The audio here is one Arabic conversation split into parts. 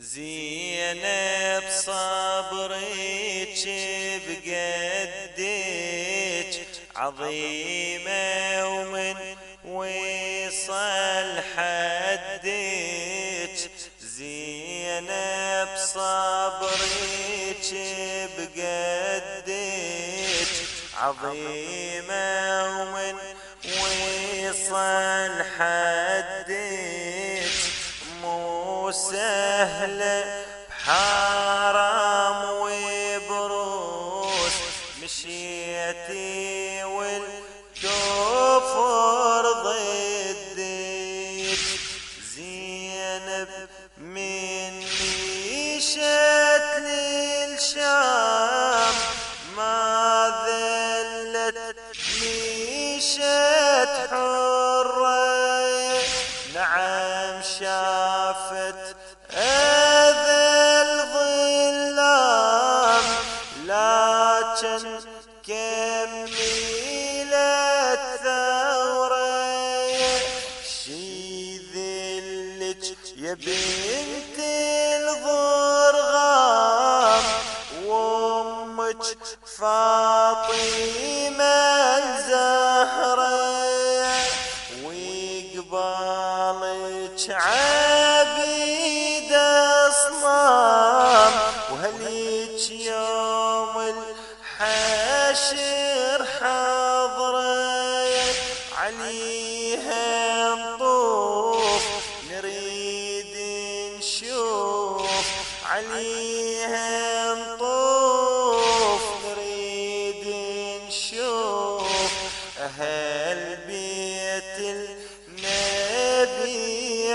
زينب صبرك بقدك عظيمة ومن وصل حدك زينب صبرك بقدك عظيمة ومن وصل حدك مو سهلة لكن كملت ثورة. شي ذلك يا بنت الضرغام وامك فاطمة عليها نطوف نريد نشوف عليها نطوف نريد نشوف أهل بيت النبي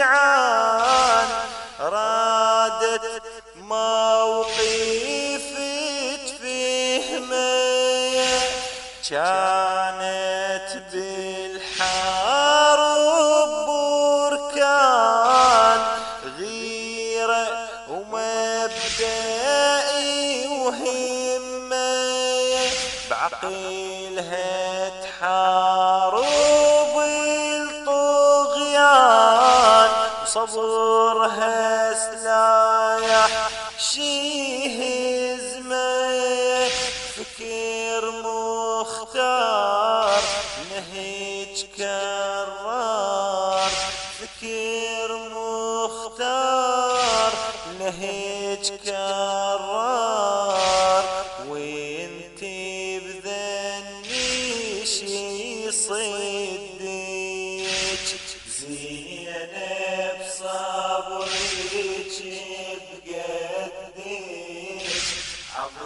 الشجعان وصبرها سلايح شي هزمة فكر مختار نهج كرار فكر مختار نهج كرار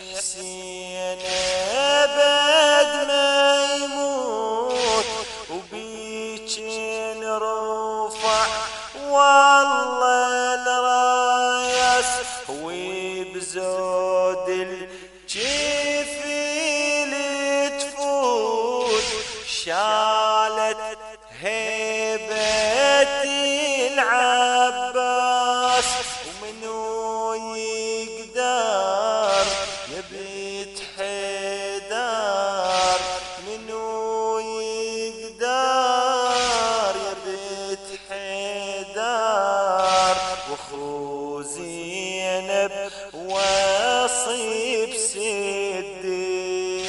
حسين أبد ما يموت. وبيك نرفع والله الرايس وبزود الجفيل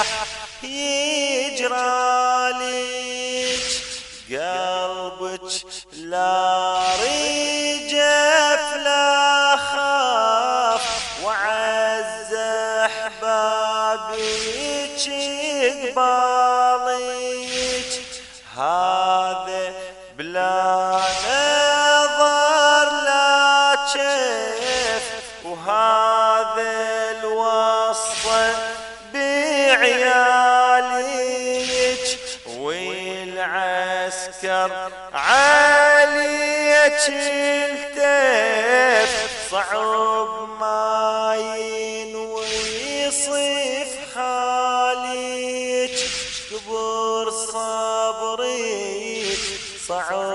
شرايح يجرالك قلبك لا رجف لا خاف. وعز احبابك قبالك هذا بلا نظر لا شيف وهذا الوصف بعيالك والعسكر عليك التف. صعب ما ينوصف حالك كبر صبرك صعب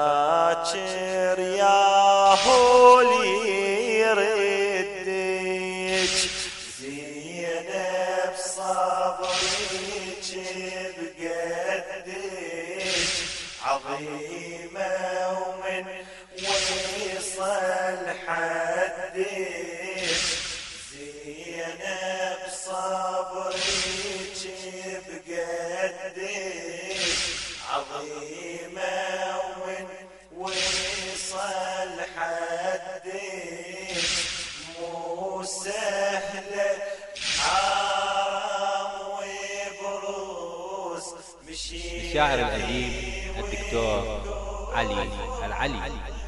باكر يا هولي يردك زينب صبرك بقدك عظيمة ومن وصل حدك حدك مو سهلة حرام وبروس الشاعر الأديب الدكتور علي العلي.